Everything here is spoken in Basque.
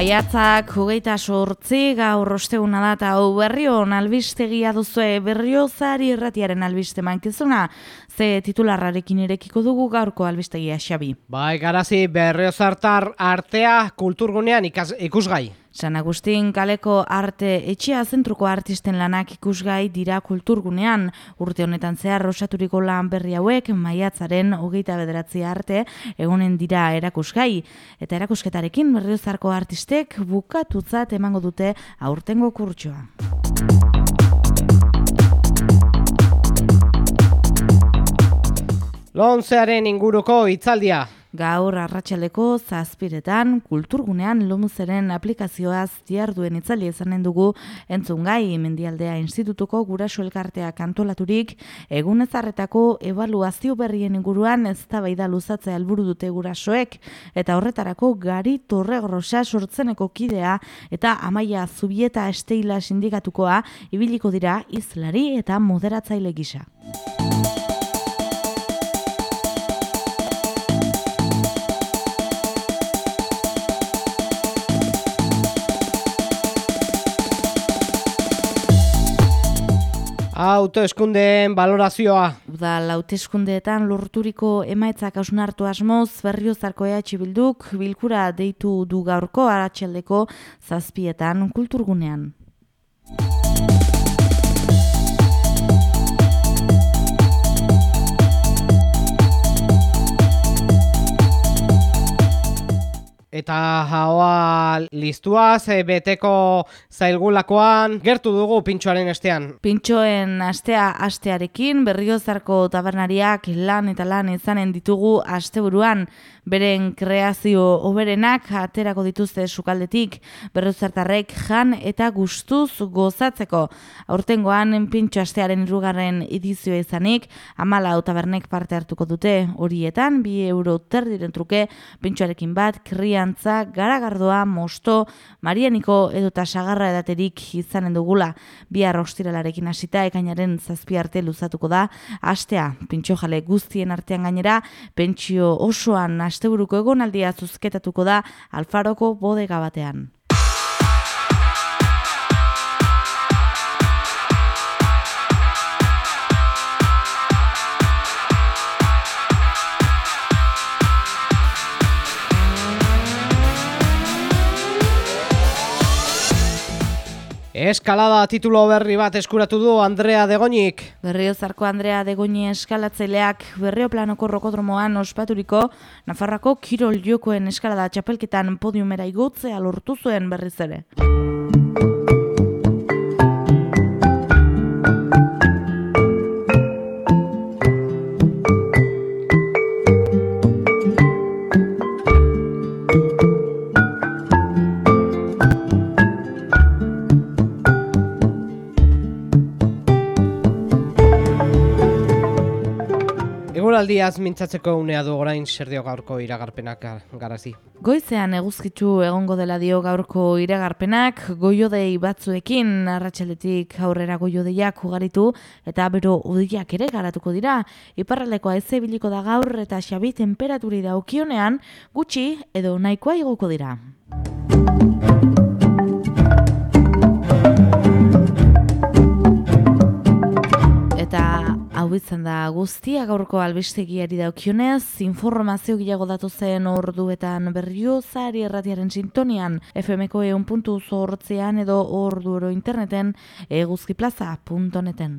Maiatzak hogeita sortzi gaur osteuna data hau berrion albistegia duzue berriozari erratiaren albiste mankizuna ze titularrarekin irekiko dugu gaurko albistegia xabi. Bai, garazi berriozartar artea kulturgunean ikusgai. San Agustin kaleko arte etxea zentruko artisten lanak ikusgai dira kulturgunean. Urte honetan zehar rosaturiko lan berri hauek maiatzaren hogeita bederatzi arte egunen dira erakusgai. Eta erakusketarekin berriozarko artistek bukatutzat emango dute aurtengo kurtsoa. Lonzearen inguruko itzaldia. Gaur arratsaleko zazpiretan kulturgunean lumuzeren aplikazioaz duen itzali ezanen dugu. Entzungai mendialdea institutuko guraso elkartea kantolaturik egunezarretako evaluazio berrien inguruan ez da baida luzatzea helburu dute gurasoek. Eta horretarako gari torregrosa sortzeneko kidea eta amaia zubieta esteila sindikatukoa ibiliko dira izlari eta moderatzaile gisa. Autoeskundeen balorazioa. Da, hauteskundeetan lorturiko emaitzak hausnartu asmoz, berriozarko EH Bilduk, bilkura deitu du gaurko aratxeldeko zazpietan kulturgunean. Eta haua listuaz, e, beteko zailgulakoan, gertu dugu pintxoaren estean. Pintxoen astea astearekin, berriozarko tabernariak lan eta lan izanen ditugu asteburuan, beren kreazio oberenak aterako dituzte sukaldetik, berriozartarrek jan eta gustuz gozatzeko. Aurtengoan, pintxo astearen irugarren edizioa izanik, amala tabernek parte hartuko dute horietan, bi euro terdiren truke, pintxoarekin bat, krian antza, garagardoa, mosto, marianiko edota sagarra edaterik izanen dugula. Bi arrostiralarekin hasita ekainaren zazpi arte luzatuko da, astea, pintxo jale guztien artean gainera, pentsio osoan asteburuko egonaldia zuzketatuko da alfaroko bodega batean. Eskalada titulo berri bat eskuratu du Andrea Degoñik. Berriozarko Andrea Degoñi eskalatzaileak berrioplanoko rokodromoan ospaturiko Nafarrako Kirol Jokoen eskalada txapelketan podiumera igotzea lortu zuen berriz ere. Eguraldiaz mintzatzeko unea du orain serdio gaurko iragarpenak garazi. Goizean eguzkitzu egongo dela dio gaurko iragarpenak, goiodei batzuekin arratsaletik aurrera goiodeiak ugaritu eta bero udiak ere garatuko dira. Iparraldekoa ez biliko da gaur eta xabi temperaturi daukionean gutxi edo nahikoa igoko dira. Hau izan da guztia gaurko albistegiari daukionez, informazio gilago datu zen orduetan berriozari erratiaren sintonian, FMko eun puntu zortzean edo ordu oro interneten eguzkiplaza.neten.